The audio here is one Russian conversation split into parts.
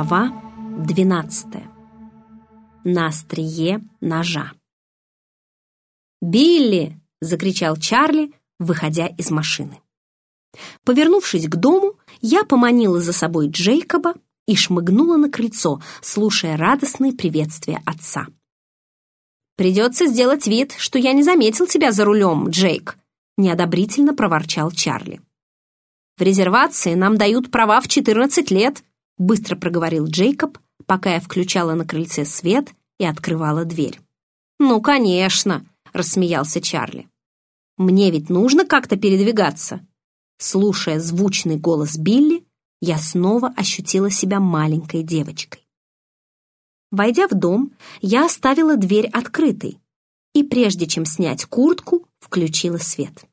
Глава 12. На острие ножа. «Билли!» — закричал Чарли, выходя из машины. Повернувшись к дому, я поманила за собой Джейкоба и шмыгнула на крыльцо, слушая радостные приветствия отца. «Придется сделать вид, что я не заметил тебя за рулем, Джейк», — неодобрительно проворчал Чарли. «В резервации нам дают права в 14 лет», — быстро проговорил Джейкоб, пока я включала на крыльце свет и открывала дверь. «Ну, конечно», — рассмеялся Чарли. «Мне ведь нужно как-то передвигаться». Слушая звучный голос Билли, я снова ощутила себя маленькой девочкой. Войдя в дом, я оставила дверь открытой и, прежде чем снять куртку, включила свет.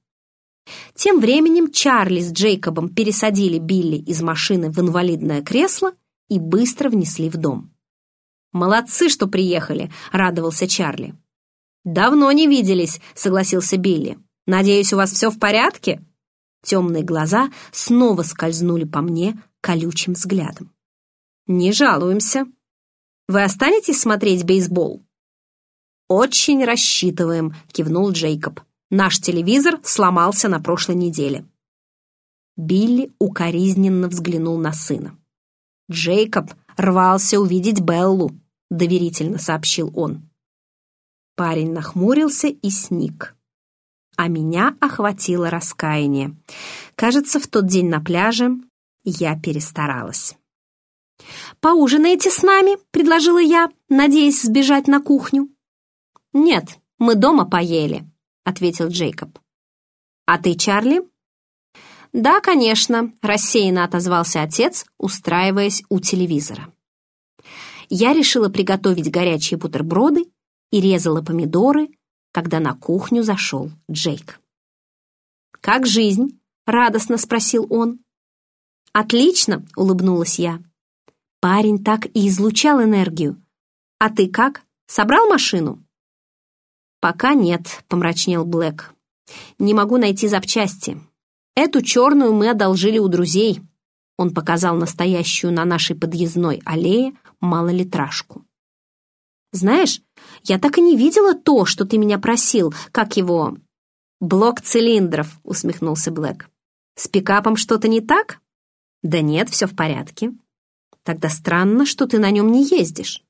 Тем временем Чарли с Джейкобом пересадили Билли из машины в инвалидное кресло и быстро внесли в дом. «Молодцы, что приехали!» — радовался Чарли. «Давно не виделись», — согласился Билли. «Надеюсь, у вас все в порядке?» Темные глаза снова скользнули по мне колючим взглядом. «Не жалуемся. Вы останетесь смотреть бейсбол?» «Очень рассчитываем», — кивнул Джейкоб. «Наш телевизор сломался на прошлой неделе». Билли укоризненно взглянул на сына. «Джейкоб рвался увидеть Беллу», — доверительно сообщил он. Парень нахмурился и сник. А меня охватило раскаяние. Кажется, в тот день на пляже я перестаралась. «Поужинаете с нами?» — предложила я, надеясь сбежать на кухню. «Нет, мы дома поели», — ответил Джейкоб. «А ты, Чарли?» «Да, конечно», — рассеянно отозвался отец, устраиваясь у телевизора. Я решила приготовить горячие бутерброды и резала помидоры, когда на кухню зашел Джейк. «Как жизнь?» — радостно спросил он. «Отлично!» — улыбнулась я. Парень так и излучал энергию. «А ты как? Собрал машину?» «Пока нет», — помрачнел Блэк. «Не могу найти запчасти. Эту черную мы одолжили у друзей». Он показал настоящую на нашей подъездной аллее малолитражку. «Знаешь, я так и не видела то, что ты меня просил, как его...» «Блок цилиндров», — усмехнулся Блэк. «С пикапом что-то не так?» «Да нет, все в порядке». «Тогда странно, что ты на нем не ездишь».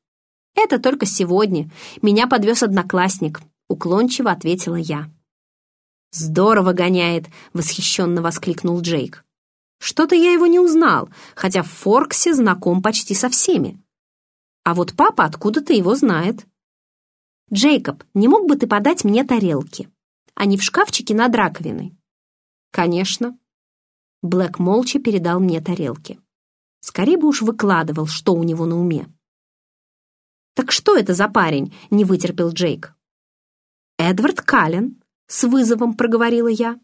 «Это только сегодня. Меня подвез одноклассник. — уклончиво ответила я. «Здорово гоняет!» — восхищенно воскликнул Джейк. «Что-то я его не узнал, хотя в Форксе знаком почти со всеми. А вот папа откуда-то его знает». «Джейкоб, не мог бы ты подать мне тарелки? Они в шкафчике над раковиной». «Конечно». Блэк молча передал мне тарелки. Скорее бы уж выкладывал, что у него на уме. «Так что это за парень?» — не вытерпел Джейк. «Эдвард Каллен», — с вызовом проговорила я.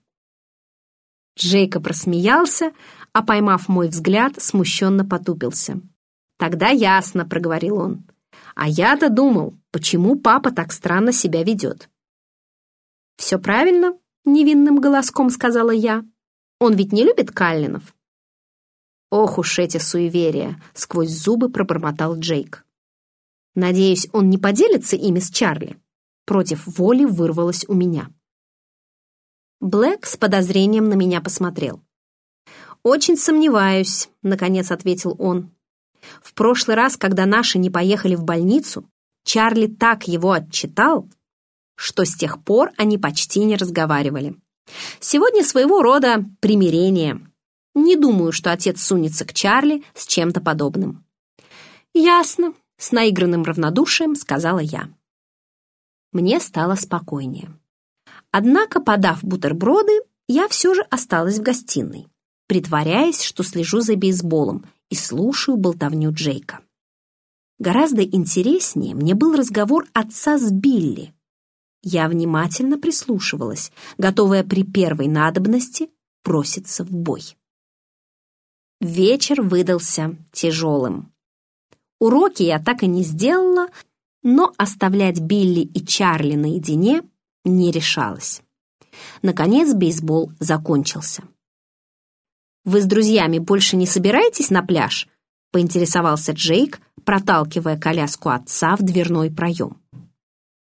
Джейкоб рассмеялся, а, поймав мой взгляд, смущенно потупился. «Тогда ясно», — проговорил он. «А я-то думал, почему папа так странно себя ведет». «Все правильно», — невинным голоском сказала я. «Он ведь не любит Каллинов». «Ох уж эти суеверия!» — сквозь зубы пробормотал Джейк. «Надеюсь, он не поделится ими с Чарли?» Против воли вырвалось у меня. Блэк с подозрением на меня посмотрел. «Очень сомневаюсь», — наконец ответил он. «В прошлый раз, когда наши не поехали в больницу, Чарли так его отчитал, что с тех пор они почти не разговаривали. Сегодня своего рода примирение. Не думаю, что отец сунется к Чарли с чем-то подобным». «Ясно», — с наигранным равнодушием сказала я мне стало спокойнее. Однако, подав бутерброды, я все же осталась в гостиной, притворяясь, что слежу за бейсболом и слушаю болтовню Джейка. Гораздо интереснее мне был разговор отца с Билли. Я внимательно прислушивалась, готовая при первой надобности броситься в бой. Вечер выдался тяжелым. Уроки я так и не сделала, но оставлять Билли и Чарли наедине не решалась. Наконец бейсбол закончился. «Вы с друзьями больше не собираетесь на пляж?» поинтересовался Джейк, проталкивая коляску отца в дверной проем.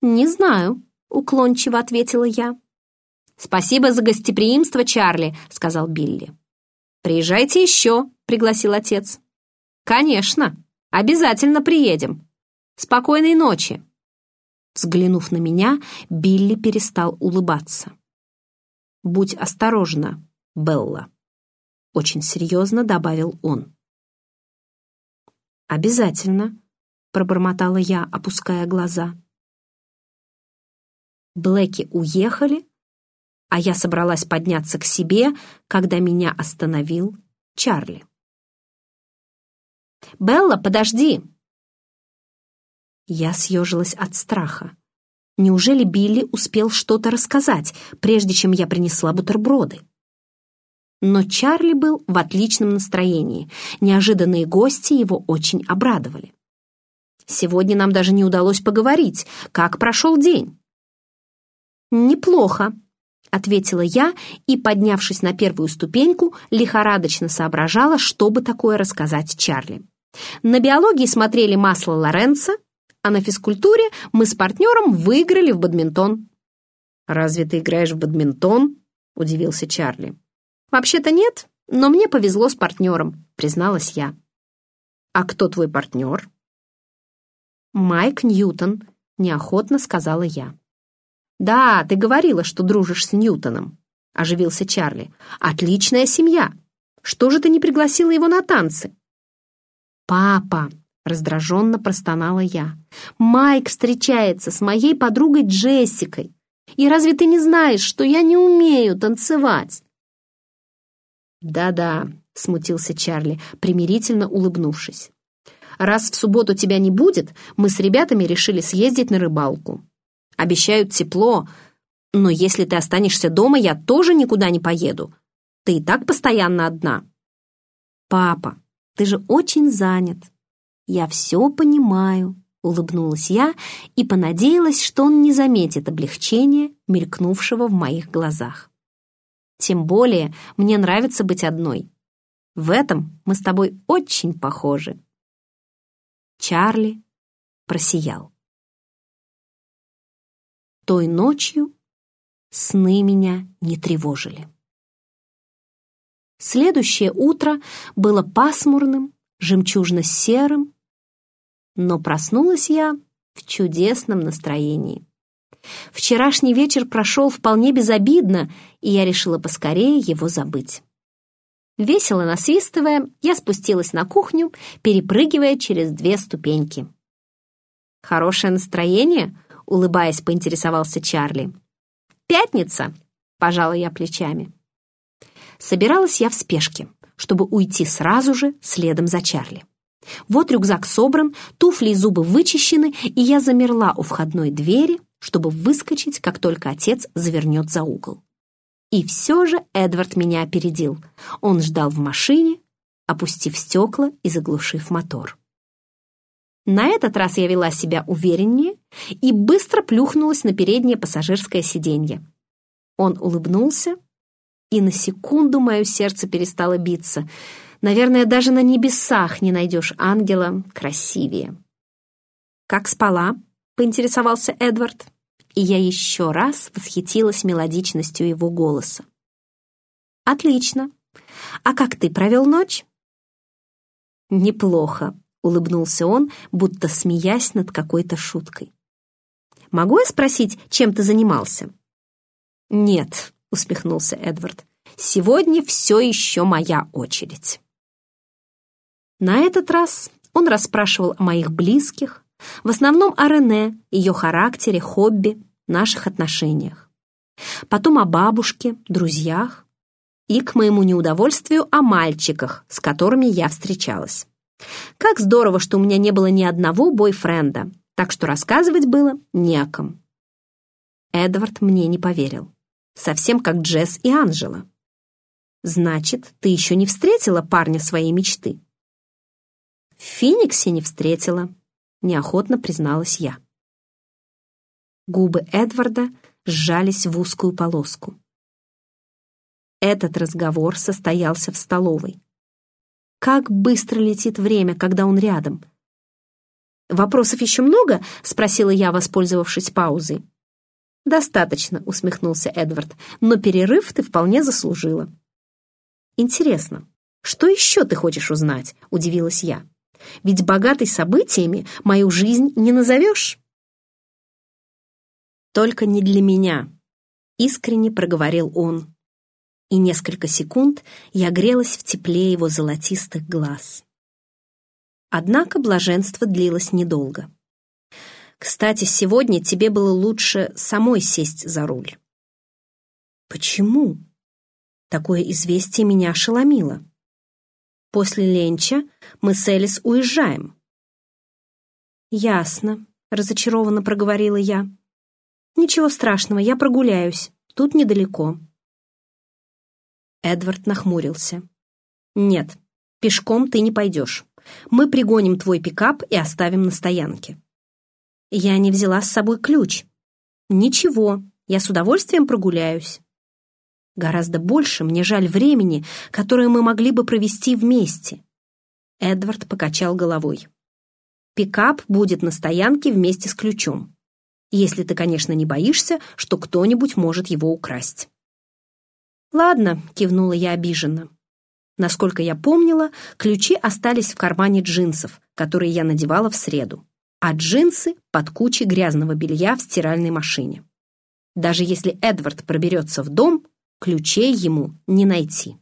«Не знаю», — уклончиво ответила я. «Спасибо за гостеприимство, Чарли», — сказал Билли. «Приезжайте еще», — пригласил отец. «Конечно, обязательно приедем. Спокойной ночи». Взглянув на меня, Билли перестал улыбаться. «Будь осторожна, Белла», — очень серьезно добавил он. «Обязательно», — пробормотала я, опуская глаза. Блэки уехали, а я собралась подняться к себе, когда меня остановил Чарли. «Белла, подожди!» Я съежилась от страха. Неужели Билли успел что-то рассказать, прежде чем я принесла бутерброды? Но Чарли был в отличном настроении. Неожиданные гости его очень обрадовали. Сегодня нам даже не удалось поговорить, как прошел день. «Неплохо», — ответила я и, поднявшись на первую ступеньку, лихорадочно соображала, чтобы такое рассказать Чарли. На биологии смотрели масло Лоренца, а на физкультуре мы с партнером выиграли в бадминтон. «Разве ты играешь в бадминтон?» — удивился Чарли. «Вообще-то нет, но мне повезло с партнером», — призналась я. «А кто твой партнер?» «Майк Ньютон», — неохотно сказала я. «Да, ты говорила, что дружишь с Ньютоном», — оживился Чарли. «Отличная семья. Что же ты не пригласила его на танцы?» «Папа!» — раздраженно простонала я. «Майк встречается с моей подругой Джессикой. И разве ты не знаешь, что я не умею танцевать?» «Да-да», — смутился Чарли, примирительно улыбнувшись. «Раз в субботу тебя не будет, мы с ребятами решили съездить на рыбалку. Обещают тепло, но если ты останешься дома, я тоже никуда не поеду. Ты и так постоянно одна». «Папа, ты же очень занят». «Я все понимаю», — улыбнулась я и понадеялась, что он не заметит облегчения, мелькнувшего в моих глазах. «Тем более мне нравится быть одной. В этом мы с тобой очень похожи». Чарли просиял. Той ночью сны меня не тревожили. Следующее утро было пасмурным, жемчужно-серым, но проснулась я в чудесном настроении. Вчерашний вечер прошел вполне безобидно, и я решила поскорее его забыть. Весело насвистывая, я спустилась на кухню, перепрыгивая через две ступеньки. «Хорошее настроение?» — улыбаясь, поинтересовался Чарли. «Пятница!» — пожала я плечами. Собиралась я в спешке, чтобы уйти сразу же следом за Чарли. Вот рюкзак собран, туфли и зубы вычищены, и я замерла у входной двери, чтобы выскочить, как только отец завернет за угол. И все же Эдвард меня опередил. Он ждал в машине, опустив стекла и заглушив мотор. На этот раз я вела себя увереннее и быстро плюхнулась на переднее пассажирское сиденье. Он улыбнулся, и на секунду мое сердце перестало биться. Наверное, даже на небесах не найдешь ангела красивее. «Как спала?» — поинтересовался Эдвард, и я еще раз восхитилась мелодичностью его голоса. «Отлично. А как ты провел ночь?» «Неплохо», — улыбнулся он, будто смеясь над какой-то шуткой. «Могу я спросить, чем ты занимался?» «Нет», — усмехнулся Эдвард. «Сегодня все еще моя очередь». На этот раз он расспрашивал о моих близких, в основном о Рене, ее характере, хобби, наших отношениях. Потом о бабушке, друзьях и, к моему неудовольствию, о мальчиках, с которыми я встречалась. Как здорово, что у меня не было ни одного бойфренда, так что рассказывать было не о ком. Эдвард мне не поверил совсем как Джесс и Анжела. Значит, ты еще не встретила парня своей мечты? В Фениксе не встретила, неохотно призналась я. Губы Эдварда сжались в узкую полоску. Этот разговор состоялся в столовой. Как быстро летит время, когда он рядом. «Вопросов еще много?» — спросила я, воспользовавшись паузой. «Достаточно», — усмехнулся Эдвард, «но перерыв ты вполне заслужила». «Интересно, что еще ты хочешь узнать?» — удивилась я. «Ведь богатой событиями мою жизнь не назовешь». «Только не для меня», — искренне проговорил он. И несколько секунд я грелась в тепле его золотистых глаз. Однако блаженство длилось недолго. «Кстати, сегодня тебе было лучше самой сесть за руль». «Почему?» Такое известие меня ошеломило. «После ленча мы с Элис уезжаем». «Ясно», — разочарованно проговорила я. «Ничего страшного, я прогуляюсь. Тут недалеко». Эдвард нахмурился. «Нет, пешком ты не пойдешь. Мы пригоним твой пикап и оставим на стоянке». Я не взяла с собой ключ. «Ничего, я с удовольствием прогуляюсь». Гораздо больше мне жаль времени, которое мы могли бы провести вместе. Эдвард покачал головой. Пикап будет на стоянке вместе с ключом. Если ты, конечно, не боишься, что кто-нибудь может его украсть. «Ладно», — кивнула я обиженно. Насколько я помнила, ключи остались в кармане джинсов, которые я надевала в среду, а джинсы под кучей грязного белья в стиральной машине. Даже если Эдвард проберется в дом, ключей ему не найти.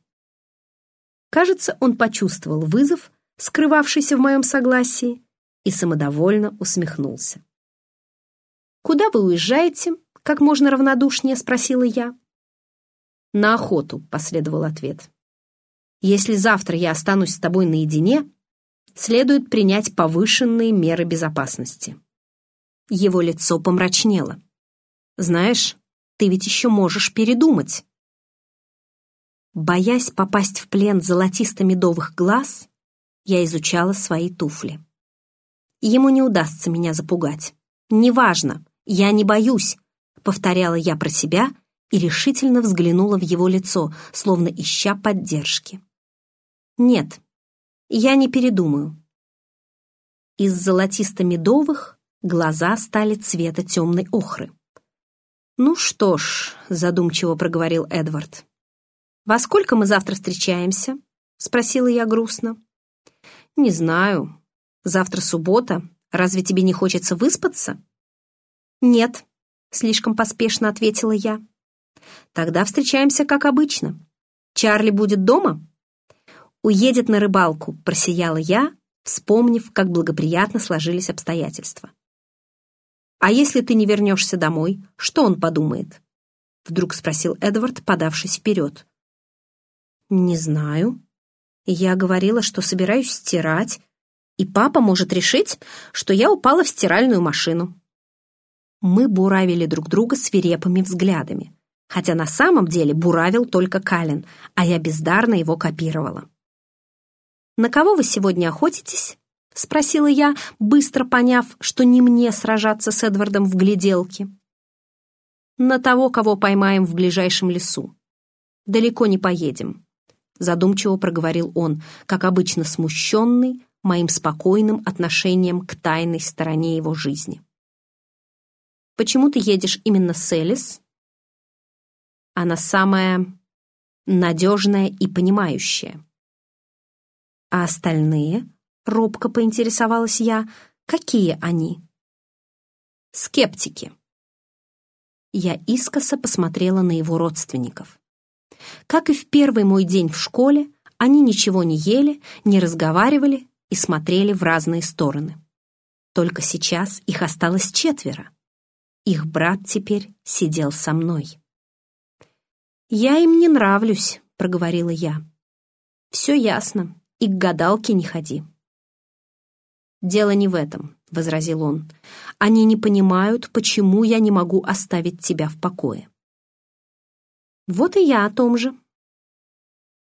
Кажется, он почувствовал вызов, скрывавшийся в моем согласии, и самодовольно усмехнулся. «Куда вы уезжаете?» — как можно равнодушнее спросила я. «На охоту», — последовал ответ. «Если завтра я останусь с тобой наедине, следует принять повышенные меры безопасности». Его лицо помрачнело. «Знаешь, ты ведь еще можешь передумать». Боясь попасть в плен золотисто-медовых глаз, я изучала свои туфли. Ему не удастся меня запугать. «Неважно, я не боюсь», — повторяла я про себя и решительно взглянула в его лицо, словно ища поддержки. «Нет, я не передумаю». Из золотисто-медовых глаза стали цвета темной охры. «Ну что ж», — задумчиво проговорил Эдвард, «Во сколько мы завтра встречаемся?» — спросила я грустно. «Не знаю. Завтра суббота. Разве тебе не хочется выспаться?» «Нет», — слишком поспешно ответила я. «Тогда встречаемся, как обычно. Чарли будет дома?» «Уедет на рыбалку», — просияла я, вспомнив, как благоприятно сложились обстоятельства. «А если ты не вернешься домой, что он подумает?» Вдруг спросил Эдвард, подавшись вперед. «Не знаю. Я говорила, что собираюсь стирать, и папа может решить, что я упала в стиральную машину». Мы буравили друг друга свирепыми взглядами, хотя на самом деле буравил только Калин, а я бездарно его копировала. «На кого вы сегодня охотитесь?» — спросила я, быстро поняв, что не мне сражаться с Эдвардом в гляделке. «На того, кого поймаем в ближайшем лесу. Далеко не поедем задумчиво проговорил он, как обычно смущенный моим спокойным отношением к тайной стороне его жизни. «Почему ты едешь именно с Элис?» «Она самая надежная и понимающая». «А остальные?» — робко поинтересовалась я. «Какие они?» «Скептики». Я искоса посмотрела на его родственников. Как и в первый мой день в школе, они ничего не ели, не разговаривали и смотрели в разные стороны. Только сейчас их осталось четверо. Их брат теперь сидел со мной. «Я им не нравлюсь», — проговорила я. «Все ясно, и к гадалке не ходи». «Дело не в этом», — возразил он. «Они не понимают, почему я не могу оставить тебя в покое». Вот и я о том же.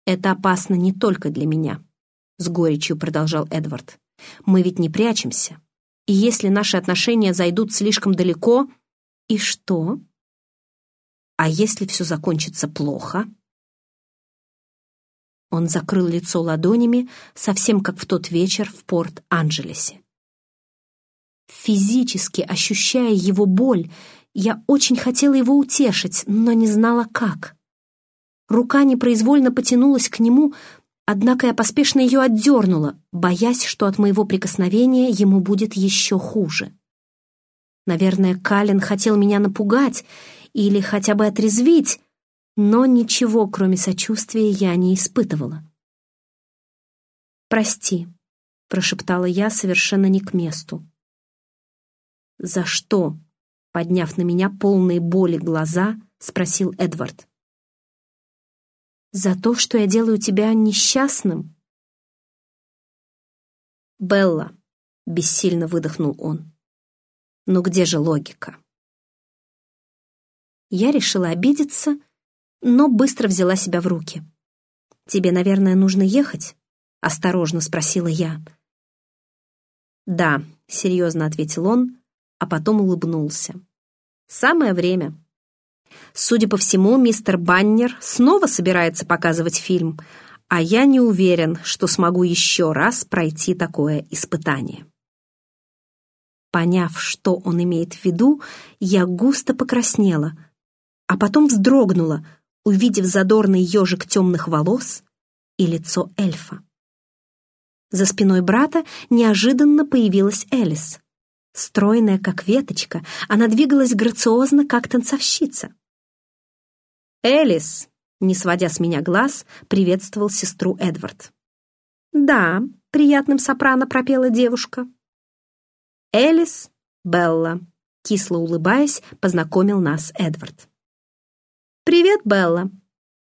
Это опасно не только для меня, с горечью продолжал Эдвард. Мы ведь не прячемся. И если наши отношения зайдут слишком далеко, и что? А если все закончится плохо? Он закрыл лицо ладонями, совсем как в тот вечер в Порт-Анджелесе. Физически ощущая его боль, я очень хотела его утешить, но не знала, как. Рука непроизвольно потянулась к нему, однако я поспешно ее отдернула, боясь, что от моего прикосновения ему будет еще хуже. Наверное, Калин хотел меня напугать или хотя бы отрезвить, но ничего, кроме сочувствия, я не испытывала. «Прости», — прошептала я совершенно не к месту. «За что?» — подняв на меня полные боли глаза, спросил Эдвард. «За то, что я делаю тебя несчастным?» «Белла», — бессильно выдохнул он. «Ну где же логика?» Я решила обидеться, но быстро взяла себя в руки. «Тебе, наверное, нужно ехать?» — осторожно спросила я. «Да», — серьезно ответил он, а потом улыбнулся. «Самое время». Судя по всему, мистер Баннер снова собирается показывать фильм, а я не уверен, что смогу еще раз пройти такое испытание. Поняв, что он имеет в виду, я густо покраснела, а потом вздрогнула, увидев задорный ежик темных волос и лицо эльфа. За спиной брата неожиданно появилась Элис. Стройная, как веточка, она двигалась грациозно, как танцовщица. «Элис!» — не сводя с меня глаз, приветствовал сестру Эдвард. «Да», — приятным сопрано пропела девушка. «Элис, Белла», — кисло улыбаясь, познакомил нас Эдвард. «Привет, Белла!»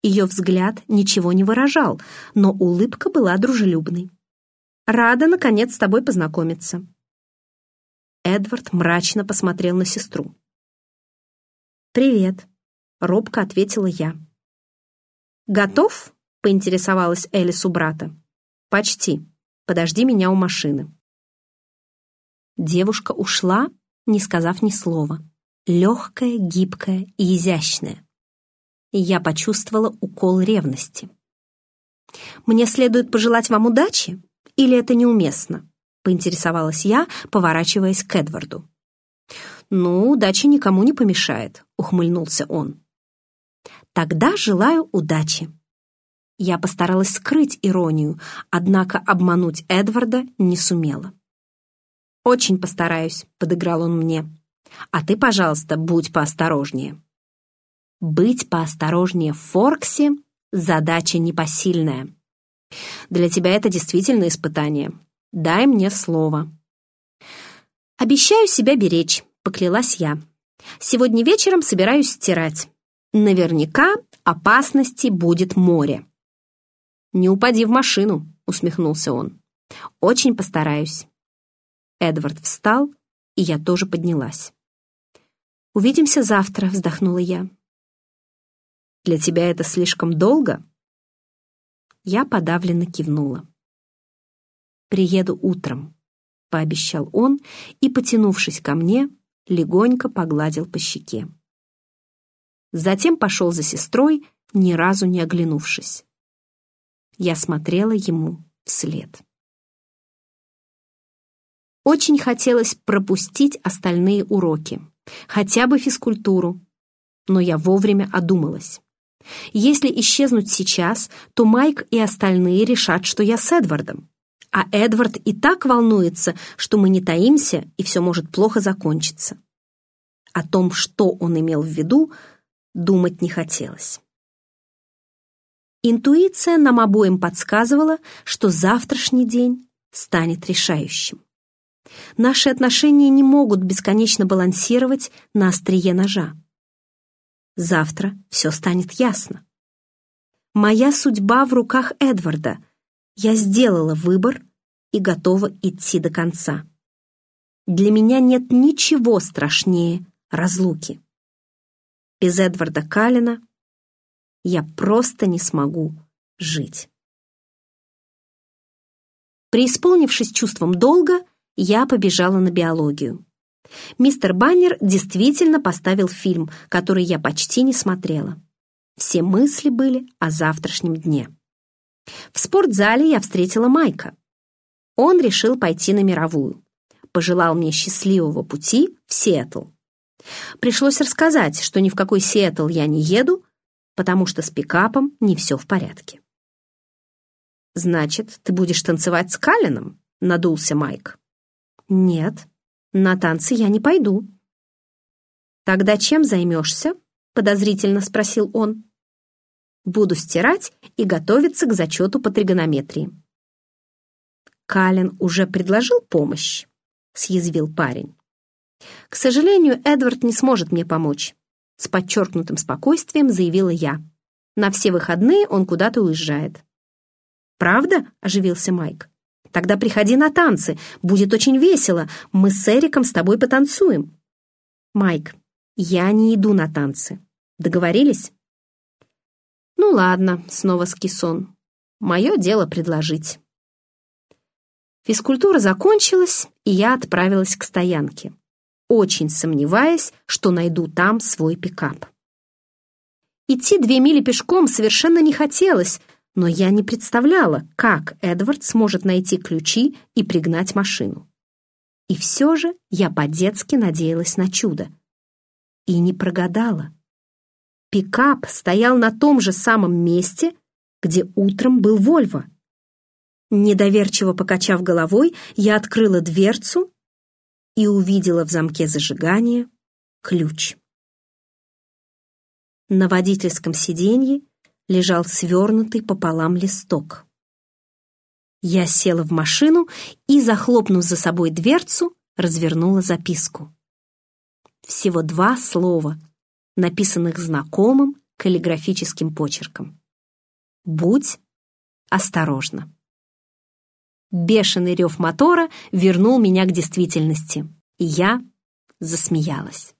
Ее взгляд ничего не выражал, но улыбка была дружелюбной. «Рада, наконец, с тобой познакомиться». Эдвард мрачно посмотрел на сестру. «Привет», — робко ответила я. «Готов?» — поинтересовалась Элис у брата. «Почти. Подожди меня у машины». Девушка ушла, не сказав ни слова. Легкая, гибкая и изящная я почувствовала укол ревности. «Мне следует пожелать вам удачи, или это неуместно?» — поинтересовалась я, поворачиваясь к Эдварду. «Ну, удача никому не помешает», — ухмыльнулся он. «Тогда желаю удачи». Я постаралась скрыть иронию, однако обмануть Эдварда не сумела. «Очень постараюсь», — подыграл он мне. «А ты, пожалуйста, будь поосторожнее». Быть поосторожнее в Форксе — задача непосильная. Для тебя это действительно испытание. Дай мне слово. Обещаю себя беречь, поклялась я. Сегодня вечером собираюсь стирать. Наверняка опасности будет море. «Не упади в машину», — усмехнулся он. «Очень постараюсь». Эдвард встал, и я тоже поднялась. «Увидимся завтра», — вздохнула я. Для тебя это слишком долго?» Я подавленно кивнула. «Приеду утром», — пообещал он и, потянувшись ко мне, легонько погладил по щеке. Затем пошел за сестрой, ни разу не оглянувшись. Я смотрела ему вслед. Очень хотелось пропустить остальные уроки, хотя бы физкультуру, но я вовремя одумалась. Если исчезнуть сейчас, то Майк и остальные решат, что я с Эдвардом. А Эдвард и так волнуется, что мы не таимся, и все может плохо закончиться. О том, что он имел в виду, думать не хотелось. Интуиция нам обоим подсказывала, что завтрашний день станет решающим. Наши отношения не могут бесконечно балансировать на острие ножа. Завтра все станет ясно. Моя судьба в руках Эдварда. Я сделала выбор и готова идти до конца. Для меня нет ничего страшнее разлуки. Без Эдварда Калина я просто не смогу жить. Преисполнившись чувством долга, я побежала на биологию. Мистер Баннер действительно поставил фильм, который я почти не смотрела. Все мысли были о завтрашнем дне. В спортзале я встретила Майка. Он решил пойти на мировую. Пожелал мне счастливого пути в Сиэтл. Пришлось рассказать, что ни в какой Сиэтл я не еду, потому что с пикапом не все в порядке. «Значит, ты будешь танцевать с Калином?» — надулся Майк. «Нет, на танцы я не пойду». «Тогда чем займешься?» — подозрительно спросил он. «Буду стирать и готовиться к зачету по тригонометрии». «Калин уже предложил помощь?» — съязвил парень. «К сожалению, Эдвард не сможет мне помочь», — с подчеркнутым спокойствием заявила я. «На все выходные он куда-то уезжает». «Правда?» — оживился Майк. «Тогда приходи на танцы, будет очень весело, мы с Эриком с тобой потанцуем». «Майк, я не иду на танцы. Договорились?» «Ну ладно», — снова скисон. «Мое дело предложить». Физкультура закончилась, и я отправилась к стоянке очень сомневаясь, что найду там свой пикап. Идти две мили пешком совершенно не хотелось, но я не представляла, как Эдвард сможет найти ключи и пригнать машину. И все же я по-детски надеялась на чудо. И не прогадала. Пикап стоял на том же самом месте, где утром был Вольво. Недоверчиво покачав головой, я открыла дверцу и увидела в замке зажигания ключ. На водительском сиденье лежал свернутый пополам листок. Я села в машину и, захлопнув за собой дверцу, развернула записку. Всего два слова, написанных знакомым каллиграфическим почерком. «Будь осторожна». Бешеный рев мотора вернул меня к действительности, и я засмеялась.